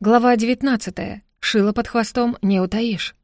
Глава 19. Шило под хвостом не утаишь.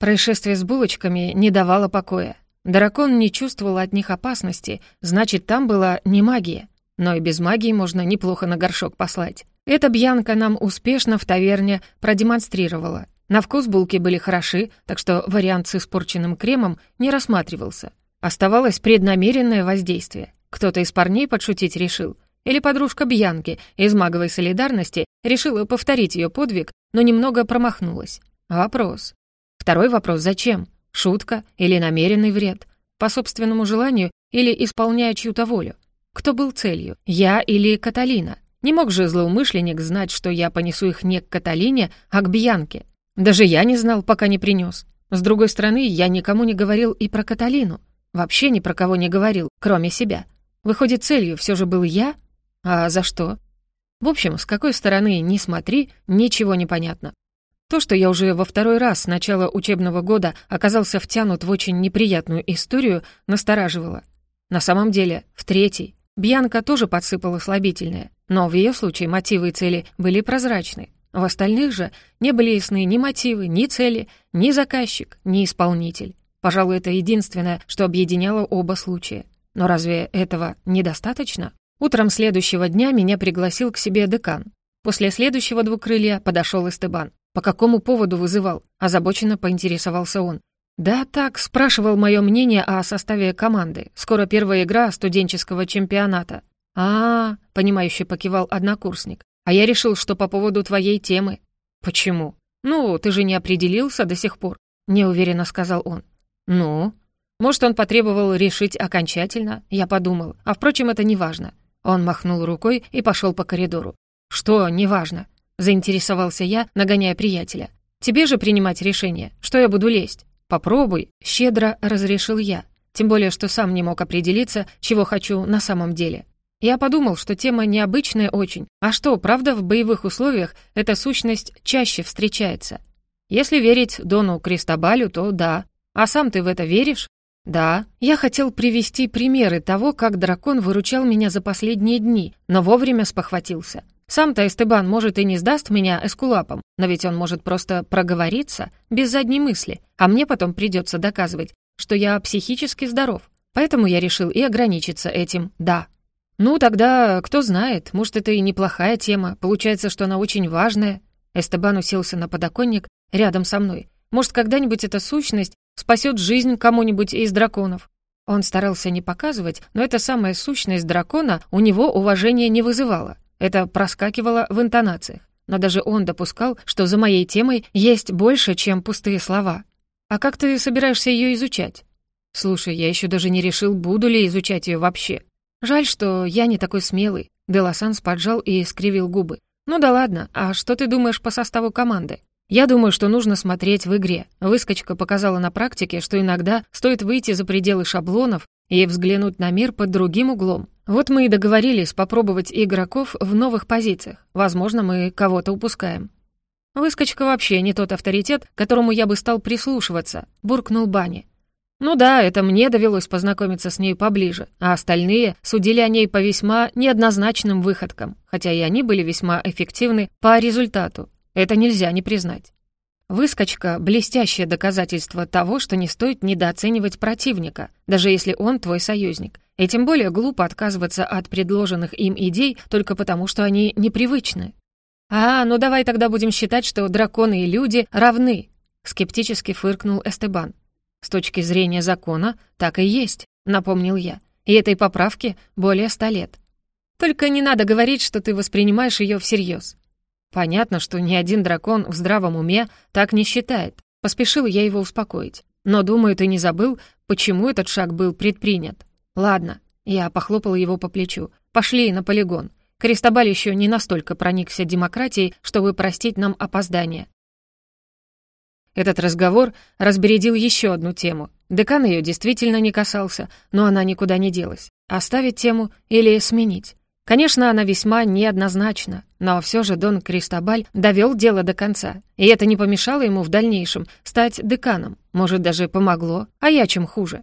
Происшествие с булочками не давало покоя. Дракон не чувствовал от них опасности, значит, там была не магия. Но и без магии можно неплохо на горшок послать. Эта Бьянка нам успешно в таверне продемонстрировала. На вкус булки были хороши, так что вариант с испорченным кремом не рассматривался. Оставалось преднамеренное воздействие. Кто-то из парней подшутить решил — или подружка Бьянки из маговой солидарности решила повторить ее подвиг, но немного промахнулась. Вопрос. Второй вопрос «Зачем? Шутка или намеренный вред? По собственному желанию или исполняя чью-то волю? Кто был целью? Я или Каталина? Не мог же злоумышленник знать, что я понесу их не к Каталине, а к Бьянке. Даже я не знал, пока не принес. С другой стороны, я никому не говорил и про Каталину. Вообще ни про кого не говорил, кроме себя. Выходит, целью все же был я, а за что? В общем, с какой стороны ни смотри, ничего не понятно. То, что я уже во второй раз с начала учебного года оказался втянут в очень неприятную историю, настораживало. На самом деле, в третий. Бьянка тоже подсыпала слабительное, но в ее случае мотивы и цели были прозрачны. В остальных же не были ясны ни мотивы, ни цели, ни заказчик, ни исполнитель. Пожалуй, это единственное, что объединяло оба случая. Но разве этого недостаточно? Утром следующего дня меня пригласил к себе декан. После следующего двукрылья подошел Эстебан. По какому поводу вызывал? Озабоченно поинтересовался он. «Да так, спрашивал мое мнение о составе команды. Скоро первая игра студенческого чемпионата». «А-а-а», — понимающе покивал однокурсник. «А я решил, что по поводу твоей темы». «Почему?» «Ну, ты же не определился до сих пор», — неуверенно сказал он. «Ну?» «Может, он потребовал решить окончательно?» Я подумал. «А впрочем, это не важно. Он махнул рукой и пошел по коридору. «Что, неважно», — заинтересовался я, нагоняя приятеля. «Тебе же принимать решение, что я буду лезть. Попробуй», — щедро разрешил я. Тем более, что сам не мог определиться, чего хочу на самом деле. Я подумал, что тема необычная очень. А что, правда, в боевых условиях эта сущность чаще встречается? Если верить Дону Кристобалю, то да. А сам ты в это веришь? «Да, я хотел привести примеры того, как дракон выручал меня за последние дни, но вовремя спохватился. Сам-то Эстебан, может, и не сдаст меня эскулапом, но ведь он может просто проговориться, без задней мысли, а мне потом придется доказывать, что я психически здоров. Поэтому я решил и ограничиться этим «да». «Ну, тогда, кто знает, может, это и неплохая тема, получается, что она очень важная». Эстебан уселся на подоконник рядом со мной. «Может, когда-нибудь эта сущность спасет жизнь кому-нибудь из драконов. Он старался не показывать, но эта самая сущность дракона у него уважения не вызывала. Это проскакивало в интонациях. Но даже он допускал, что за моей темой есть больше, чем пустые слова. «А как ты собираешься ее изучать?» «Слушай, я еще даже не решил, буду ли изучать ее вообще. Жаль, что я не такой смелый». Деласанс поджал и скривил губы. «Ну да ладно, а что ты думаешь по составу команды?» Я думаю, что нужно смотреть в игре. Выскочка показала на практике, что иногда стоит выйти за пределы шаблонов и взглянуть на мир под другим углом. Вот мы и договорились попробовать игроков в новых позициях. Возможно, мы кого-то упускаем. Выскочка вообще не тот авторитет, которому я бы стал прислушиваться, буркнул Бани. Ну да, это мне довелось познакомиться с ней поближе, а остальные судили о ней по весьма неоднозначным выходкам, хотя и они были весьма эффективны по результату. Это нельзя не признать. Выскочка — блестящее доказательство того, что не стоит недооценивать противника, даже если он твой союзник. И тем более глупо отказываться от предложенных им идей только потому, что они непривычны. «А, ну давай тогда будем считать, что драконы и люди равны», — скептически фыркнул Эстебан. «С точки зрения закона, так и есть», — напомнил я. «И этой поправке более ста лет. Только не надо говорить, что ты воспринимаешь ее всерьез. Понятно, что ни один дракон в здравом уме так не считает. Поспешил я его успокоить. Но, думаю, ты не забыл, почему этот шаг был предпринят. Ладно, я похлопал его по плечу. Пошли на полигон. Крестобаль еще не настолько проникся демократией, чтобы простить нам опоздание. Этот разговор разбередил еще одну тему. Декан ее действительно не касался, но она никуда не делась. Оставить тему или сменить? Конечно, она весьма неоднозначна, но все же Дон Кристобаль довел дело до конца, и это не помешало ему в дальнейшем стать деканом, может, даже помогло, а я чем хуже.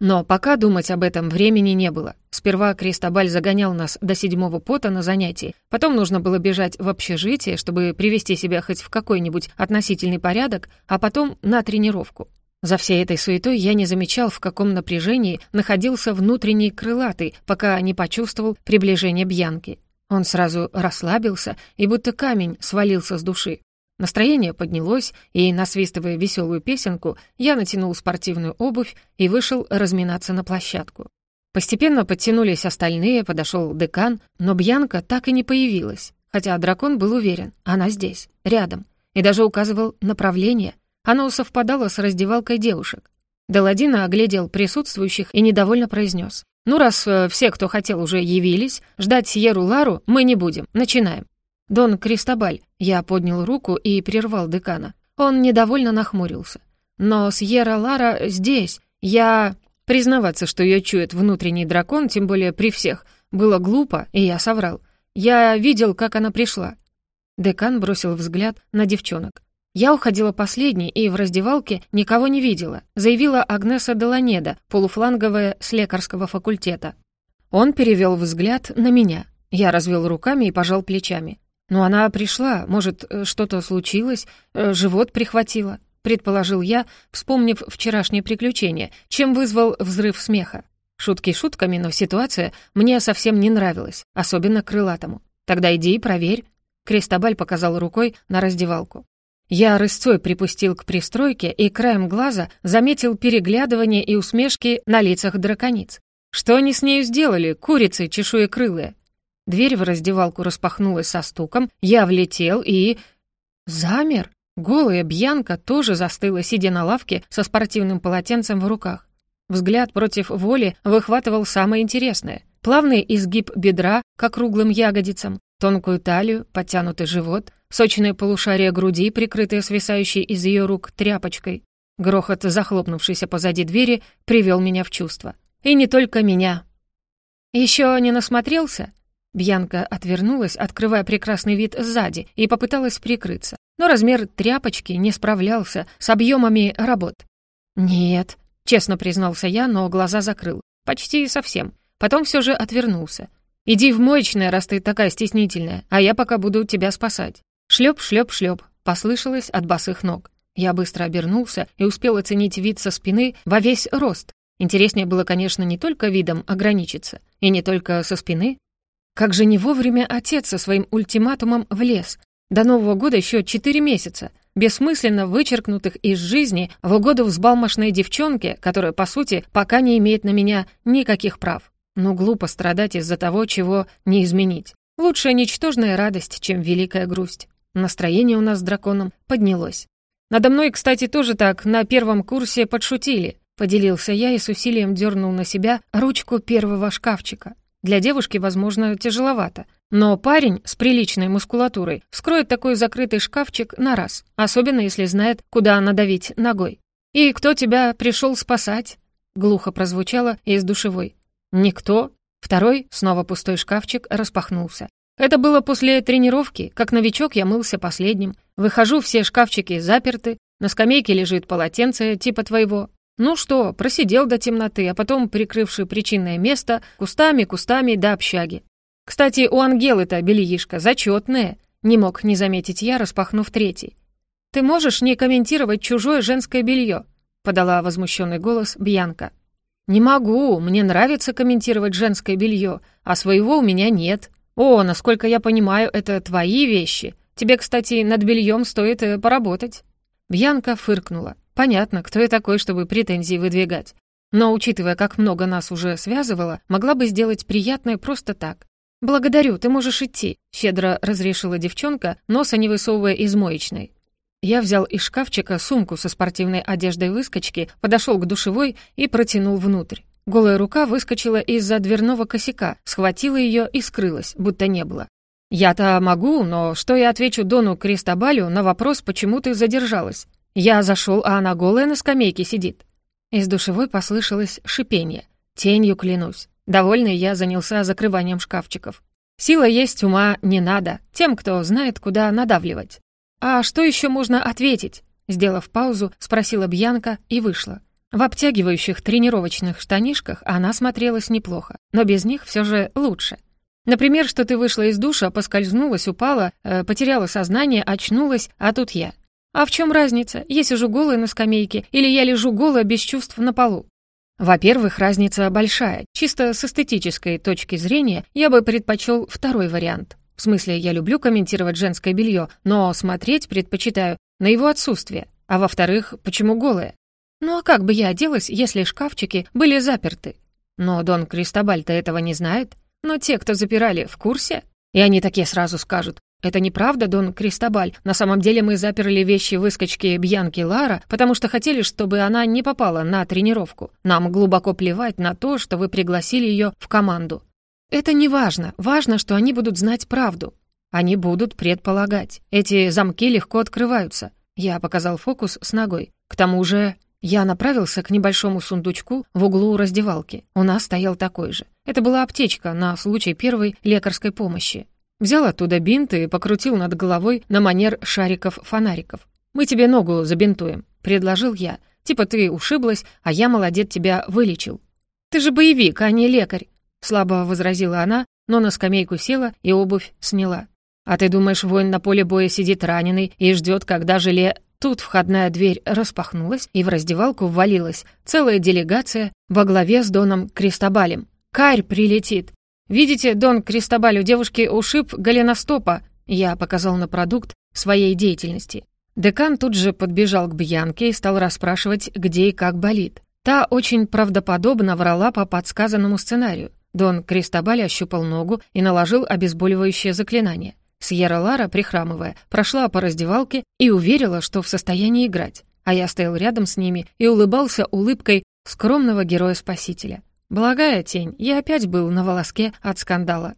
Но пока думать об этом времени не было. Сперва Кристобаль загонял нас до седьмого пота на занятии, потом нужно было бежать в общежитие, чтобы привести себя хоть в какой-нибудь относительный порядок, а потом на тренировку. За всей этой суетой я не замечал, в каком напряжении находился внутренний крылатый, пока не почувствовал приближение Бьянки. Он сразу расслабился и будто камень свалился с души. Настроение поднялось, и, насвистывая веселую песенку, я натянул спортивную обувь и вышел разминаться на площадку. Постепенно подтянулись остальные, подошел декан, но Бьянка так и не появилась, хотя дракон был уверен, она здесь, рядом, и даже указывал направление. Оно совпадало с раздевалкой девушек. Деладина оглядел присутствующих и недовольно произнес. «Ну, раз э, все, кто хотел, уже явились, ждать Сьеру Лару мы не будем. Начинаем». «Дон Кристобаль», я поднял руку и прервал декана. Он недовольно нахмурился. «Но Сьерра Лара здесь. Я...» Признаваться, что ее чует внутренний дракон, тем более при всех, было глупо, и я соврал. Я видел, как она пришла. Декан бросил взгляд на девчонок. Я уходила последней и в раздевалке никого не видела, заявила Агнеса Деланеда, полуфланговая с лекарского факультета. Он перевел взгляд на меня. Я развел руками и пожал плечами. «Ну, она пришла. Может, э, что-то случилось? Э, живот прихватило?» — предположил я, вспомнив вчерашнее приключение, чем вызвал взрыв смеха. Шутки шутками, но ситуация мне совсем не нравилась, особенно крылатому. «Тогда иди и проверь». Крестобаль показал рукой на раздевалку. Я рысцой припустил к пристройке и краем глаза заметил переглядывание и усмешки на лицах дракониц. Что они с нею сделали, курицы чешуекрылые? Дверь в раздевалку распахнулась со стуком, я влетел и... Замер. Голая Бьянка тоже застыла, сидя на лавке со спортивным полотенцем в руках. Взгляд против воли выхватывал самое интересное. Плавный изгиб бедра к округлым ягодицам, тонкую талию, подтянутый живот, сочные полушария груди, прикрытые свисающей из ее рук тряпочкой. Грохот, захлопнувшийся позади двери, привел меня в чувство. И не только меня. Еще не насмотрелся? Бьянка отвернулась, открывая прекрасный вид сзади, и попыталась прикрыться. Но размер тряпочки не справлялся с объемами работ. «Нет», — честно признался я, но глаза закрыл. Почти совсем. Потом все же отвернулся. «Иди в моечное, раз ты такая стеснительная, а я пока буду тебя спасать». Шлеп, шлеп, шлеп, послышалось от босых ног. Я быстро обернулся и успел оценить вид со спины во весь рост. Интереснее было, конечно, не только видом ограничиться, и не только со спины, как же не вовремя отец со своим ультиматумом влез. До Нового года еще четыре месяца, бессмысленно вычеркнутых из жизни в угоду взбалмошной девчонке, которая, по сути, пока не имеет на меня никаких прав. Но глупо страдать из-за того, чего не изменить. Лучше ничтожная радость, чем великая грусть. Настроение у нас с драконом поднялось. Надо мной, кстати, тоже так на первом курсе подшутили. Поделился я и с усилием дернул на себя ручку первого шкафчика. Для девушки, возможно, тяжеловато. Но парень с приличной мускулатурой вскроет такой закрытый шкафчик на раз, особенно если знает, куда надавить ногой. «И кто тебя пришел спасать?» Глухо прозвучало из душевой. «Никто». Второй, снова пустой шкафчик, распахнулся. Это было после тренировки, как новичок я мылся последним. Выхожу, все шкафчики заперты, на скамейке лежит полотенце типа твоего, ну что, просидел до темноты, а потом, прикрывший причинное место, кустами, кустами до общаги. Кстати, у Ангелы-то бельишко зачетное, не мог не заметить я, распахнув третий. «Ты можешь не комментировать чужое женское белье?» — подала возмущенный голос Бьянка. «Не могу, мне нравится комментировать женское белье, а своего у меня нет. О, насколько я понимаю, это твои вещи. Тебе, кстати, над бельем стоит э, поработать». Бьянка фыркнула. Понятно, кто я такой, чтобы претензии выдвигать. Но, учитывая, как много нас уже связывало, могла бы сделать приятное просто так. «Благодарю, ты можешь идти», — щедро разрешила девчонка, носа не высовывая из моечной. Я взял из шкафчика сумку со спортивной одеждой выскочки, подошел к душевой и протянул внутрь. Голая рука выскочила из-за дверного косяка, схватила ее и скрылась, будто не было. «Я-то могу, но что я отвечу Дону Кристобалю на вопрос, почему ты задержалась? Я зашел, а она голая на скамейке сидит. Из душевой послышалось шипение. Тенью клянусь. Довольный я занялся закрыванием шкафчиков. Сила есть, ума не надо. Тем, кто знает, куда надавливать. «А что еще можно ответить?» Сделав паузу, спросила Бьянка и вышла. В обтягивающих тренировочных штанишках она смотрелась неплохо, но без них все же лучше. Например, что ты вышла из душа, поскользнулась, упала, э, потеряла сознание, очнулась, а тут я. А в чем разница, я сижу голая на скамейке или я лежу голая без чувств на полу? Во-первых, разница большая. Чисто с эстетической точки зрения я бы предпочел второй вариант. В смысле, я люблю комментировать женское белье, но смотреть предпочитаю на его отсутствие. А во-вторых, почему голая? Ну а как бы я оделась, если шкафчики были заперты? Но Дон Кристобаль-то этого не знает. Но те, кто запирали, в курсе? И они такие сразу скажут, «Это неправда, Дон Кристобаль. На самом деле мы заперли вещи выскочки Бьянки Лара, потому что хотели, чтобы она не попала на тренировку. Нам глубоко плевать на то, что вы пригласили ее в команду. Это не важно. Важно, что они будут знать правду. Они будут предполагать. Эти замки легко открываются. Я показал фокус с ногой. К тому же я направился к небольшому сундучку в углу раздевалки. У нас стоял такой же. Это была аптечка на случай первой лекарской помощи. Взял оттуда бинт и покрутил над головой на манер шариков-фонариков. «Мы тебе ногу забинтуем», — предложил я. «Типа ты ушиблась, а я, молодец, тебя вылечил». «Ты же боевик, а не лекарь», — слабо возразила она, но на скамейку села и обувь сняла. «А ты думаешь, воин на поле боя сидит раненый и ждет, когда желе...» Тут входная дверь распахнулась, и в раздевалку ввалилась целая делегация во главе с Доном Кристобалем. «Карь прилетит!» «Видите, Дон Кристобаль, у девушки ушиб голеностопа!» Я показал на продукт своей деятельности. Декан тут же подбежал к Бьянке и стал расспрашивать, где и как болит. Та очень правдоподобно врала по подсказанному сценарию. Дон Кристобаль ощупал ногу и наложил обезболивающее заклинание. Сьерра Лара, прихрамывая, прошла по раздевалке и уверила, что в состоянии играть. А я стоял рядом с ними и улыбался улыбкой скромного героя-спасителя. Благая тень, я опять был на волоске от скандала.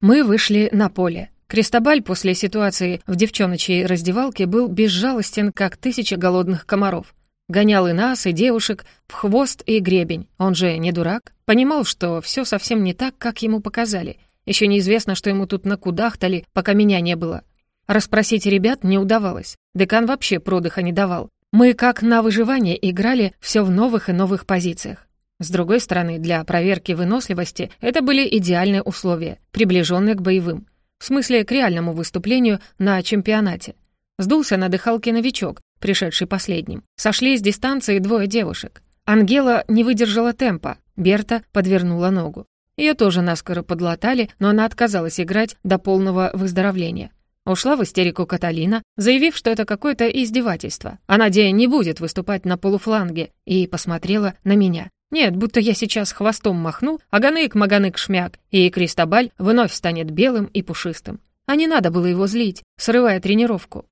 Мы вышли на поле. Крестобаль после ситуации в девчоночьей раздевалке был безжалостен, как тысяча голодных комаров. Гонял и нас, и девушек, в хвост и гребень. Он же не дурак. Понимал, что все совсем не так, как ему показали — еще неизвестно, что ему тут накудахтали, пока меня не было. Расспросить ребят не удавалось. Декан вообще продыха не давал. Мы, как на выживание, играли все в новых и новых позициях. С другой стороны, для проверки выносливости это были идеальные условия, приближенные к боевым. В смысле, к реальному выступлению на чемпионате. Сдулся на дыхалке новичок, пришедший последним. Сошли с дистанции двое девушек. Ангела не выдержала темпа, Берта подвернула ногу. Ее тоже наскоро подлатали, но она отказалась играть до полного выздоровления. Ушла в истерику Каталина, заявив, что это какое-то издевательство. А Надя не будет выступать на полуфланге, и посмотрела на меня. Нет, будто я сейчас хвостом махну, а ганык-маганык-шмяк, и Кристобаль вновь станет белым и пушистым. А не надо было его злить, срывая тренировку.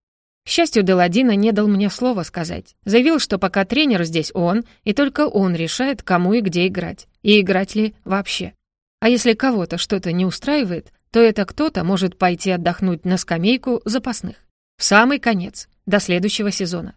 К счастью, Деладина не дал мне слова сказать. Заявил, что пока тренер здесь он, и только он решает, кому и где играть. И играть ли вообще. А если кого-то что-то не устраивает, то это кто-то может пойти отдохнуть на скамейку запасных. В самый конец, до следующего сезона.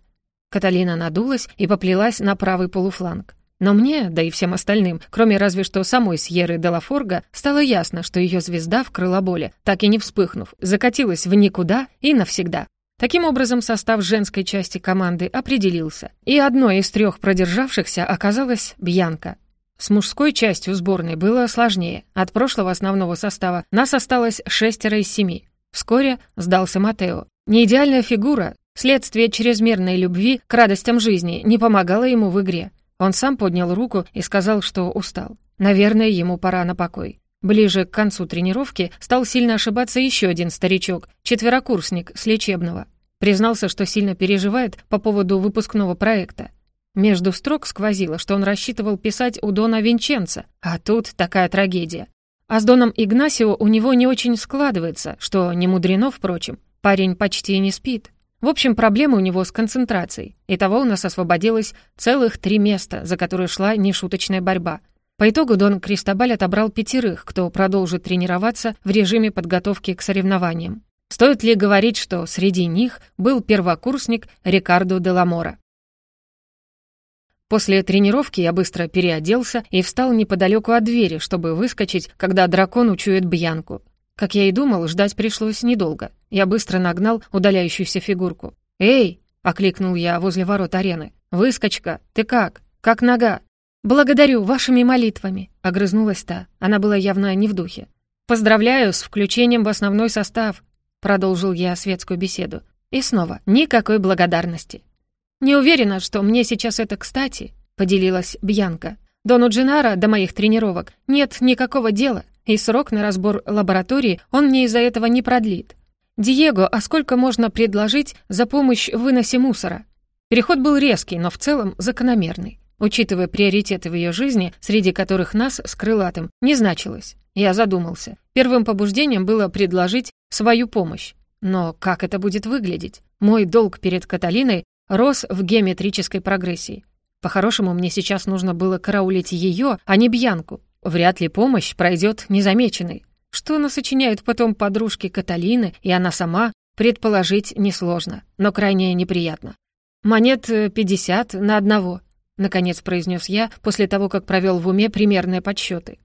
Каталина надулась и поплелась на правый полуфланг. Но мне, да и всем остальным, кроме разве что самой Сьерры Делафорга, стало ясно, что ее звезда в крылоболе, так и не вспыхнув, закатилась в никуда и навсегда. Таким образом, состав женской части команды определился, и одной из трех продержавшихся оказалась Бьянка, с мужской частью сборной было сложнее. От прошлого основного состава нас осталось шестеро из семи. Вскоре сдался Матео. Неидеальная фигура, следствие чрезмерной любви к радостям жизни, не помогала ему в игре. Он сам поднял руку и сказал, что устал. Наверное, ему пора на покой. Ближе к концу тренировки стал сильно ошибаться еще один старичок, четверокурсник с лечебного. Признался, что сильно переживает по поводу выпускного проекта. Между строк сквозило, что он рассчитывал писать у Дона Винченца, а тут такая трагедия. А с Доном Игнасио у него не очень складывается, что не мудрено, впрочем. Парень почти не спит. В общем, проблемы у него с концентрацией. Итого у нас освободилось целых три места, за которые шла нешуточная борьба. По итогу Дон Кристобаль отобрал пятерых, кто продолжит тренироваться в режиме подготовки к соревнованиям. Стоит ли говорить, что среди них был первокурсник Рикардо де Ламора? После тренировки я быстро переоделся и встал неподалеку от двери, чтобы выскочить, когда дракон учует Бьянку. Как я и думал, ждать пришлось недолго. Я быстро нагнал удаляющуюся фигурку. «Эй!» — окликнул я возле ворот арены. «Выскочка, ты как? Как нога?» «Благодарю вашими молитвами», — огрызнулась та. Она была явно не в духе. «Поздравляю с включением в основной состав», — продолжил я светскую беседу. И снова никакой благодарности. «Не уверена, что мне сейчас это кстати», — поделилась Бьянка. «Дону Джинара до моих тренировок нет никакого дела, и срок на разбор лаборатории он мне из-за этого не продлит. Диего, а сколько можно предложить за помощь в выносе мусора?» Переход был резкий, но в целом закономерный. Учитывая приоритеты в ее жизни, среди которых нас с крылатым не значилось. Я задумался. Первым побуждением было предложить свою помощь. Но как это будет выглядеть? Мой долг перед Каталиной рос в геометрической прогрессии. По-хорошему, мне сейчас нужно было караулить ее, а не Бьянку. Вряд ли помощь пройдет незамеченной. Что насочиняют потом подружки Каталины и она сама, предположить несложно, но крайне неприятно. «Монет 50 на одного», — наконец произнес я после того, как провел в уме примерные подсчеты.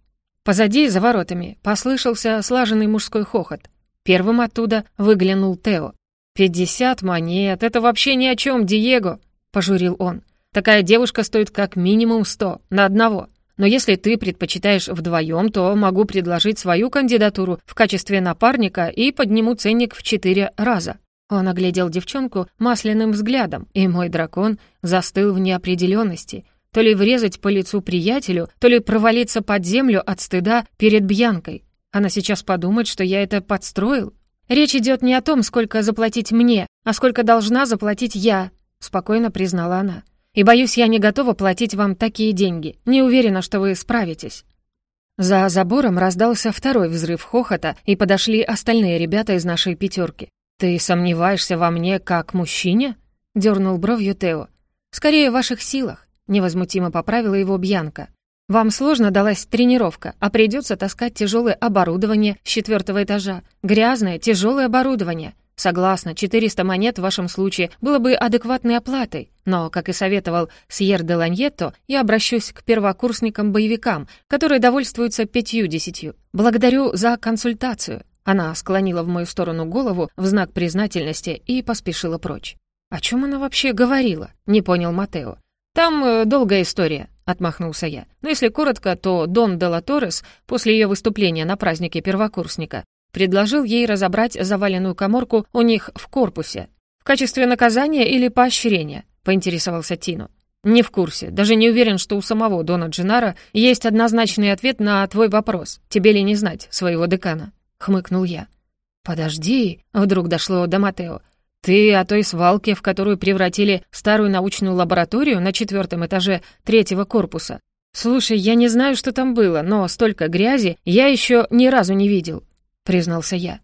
Позади, за воротами, послышался слаженный мужской хохот. Первым оттуда выглянул Тео. «Пятьдесят монет — это вообще ни о чем, Диего!» — пожурил он. «Такая девушка стоит как минимум сто на одного. Но если ты предпочитаешь вдвоем, то могу предложить свою кандидатуру в качестве напарника и подниму ценник в четыре раза». Он оглядел девчонку масляным взглядом, и мой дракон застыл в неопределенности. То ли врезать по лицу приятелю, то ли провалиться под землю от стыда перед Бьянкой. Она сейчас подумает, что я это подстроил. Речь идет не о том, сколько заплатить мне, а сколько должна заплатить я, спокойно признала она. И боюсь, я не готова платить вам такие деньги. Не уверена, что вы справитесь. За забором раздался второй взрыв хохота, и подошли остальные ребята из нашей пятерки. «Ты сомневаешься во мне как мужчине?» — дернул бровью Тео. «Скорее в ваших силах», — невозмутимо поправила его Бьянка. Вам сложно далась тренировка, а придется таскать тяжелое оборудование с четвертого этажа. Грязное, тяжелое оборудование. Согласна, 400 монет в вашем случае было бы адекватной оплатой, но, как и советовал Сьер де Ланьетто, я обращусь к первокурсникам-боевикам, которые довольствуются пятью-десятью. Благодарю за консультацию. Она склонила в мою сторону голову в знак признательности и поспешила прочь. «О чем она вообще говорила?» — не понял Матео. «Там э, долгая история», — отмахнулся я. «Но если коротко, то Дон де ла Торрес после ее выступления на празднике первокурсника предложил ей разобрать заваленную коморку у них в корпусе. В качестве наказания или поощрения?» — поинтересовался Тино. «Не в курсе. Даже не уверен, что у самого Дона Джинара есть однозначный ответ на твой вопрос. Тебе ли не знать своего декана?» — хмыкнул я. «Подожди», — вдруг дошло до Матео. «Ты о той свалке, в которую превратили старую научную лабораторию на четвертом этаже третьего корпуса? Слушай, я не знаю, что там было, но столько грязи я еще ни разу не видел», — признался я.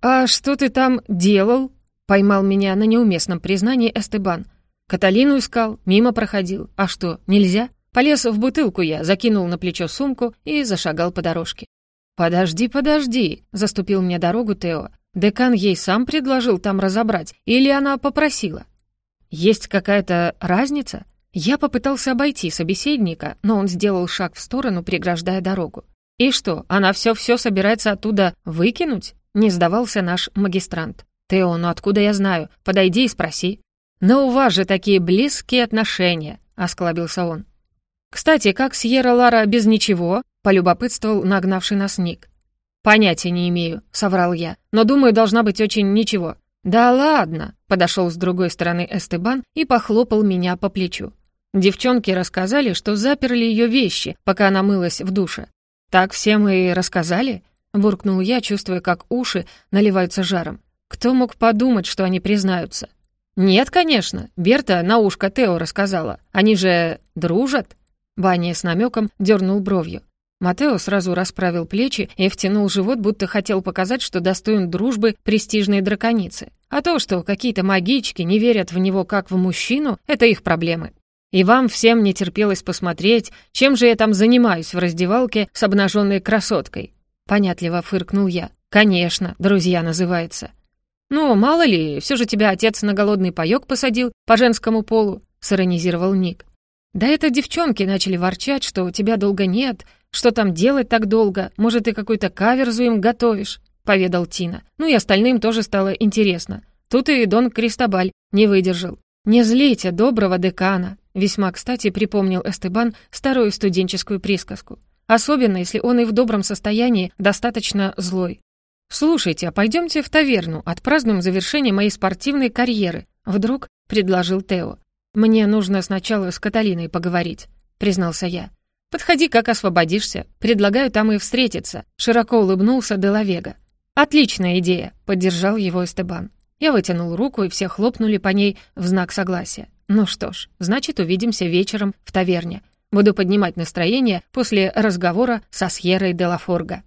«А что ты там делал?» — поймал меня на неуместном признании Эстебан. «Каталину искал, мимо проходил. А что, нельзя?» Полез в бутылку я, закинул на плечо сумку и зашагал по дорожке. «Подожди, подожди», — заступил мне дорогу Тео. Декан ей сам предложил там разобрать, или она попросила? Есть какая-то разница? Я попытался обойти собеседника, но он сделал шаг в сторону, преграждая дорогу. И что, она все-все собирается оттуда выкинуть? Не сдавался наш магистрант. «Тео, ну откуда я знаю? Подойди и спроси». «Но у вас же такие близкие отношения», — осклабился он. «Кстати, как Сьерра Лара без ничего?» — полюбопытствовал нагнавший нас Ник. «Понятия не имею», — соврал я, «но думаю, должна быть очень ничего». «Да ладно», — подошел с другой стороны Эстебан и похлопал меня по плечу. Девчонки рассказали, что заперли ее вещи, пока она мылась в душе. «Так всем и рассказали?» — буркнул я, чувствуя, как уши наливаются жаром. «Кто мог подумать, что они признаются?» «Нет, конечно. Берта на ушко Тео рассказала. Они же дружат?» Баня с намеком дернул бровью. Матео сразу расправил плечи и втянул живот, будто хотел показать, что достоин дружбы престижной драконицы. А то, что какие-то магички не верят в него как в мужчину, это их проблемы. И вам всем не терпелось посмотреть, чем же я там занимаюсь в раздевалке с обнаженной красоткой. Понятливо фыркнул я. Конечно, друзья называется. Ну, мало ли, все же тебя отец на голодный паёк посадил по женскому полу, сиронизировал Ник. Да это девчонки начали ворчать, что у тебя долго нет, что там делать так долго? Может, ты какой-то каверзу им готовишь?» — поведал Тина. Ну и остальным тоже стало интересно. Тут и Дон Кристобаль не выдержал. «Не злите доброго декана», — весьма кстати припомнил Эстебан старую студенческую присказку. «Особенно, если он и в добром состоянии достаточно злой. «Слушайте, а пойдемте в таверну, отпразднуем завершение моей спортивной карьеры», — вдруг предложил Тео. «Мне нужно сначала с Каталиной поговорить», — признался я. «Подходи, как освободишься. Предлагаю там и встретиться», — широко улыбнулся Делавега. «Отличная идея», — поддержал его Эстебан. Я вытянул руку, и все хлопнули по ней в знак согласия. «Ну что ж, значит, увидимся вечером в таверне. Буду поднимать настроение после разговора со Сьерой де Лафорго».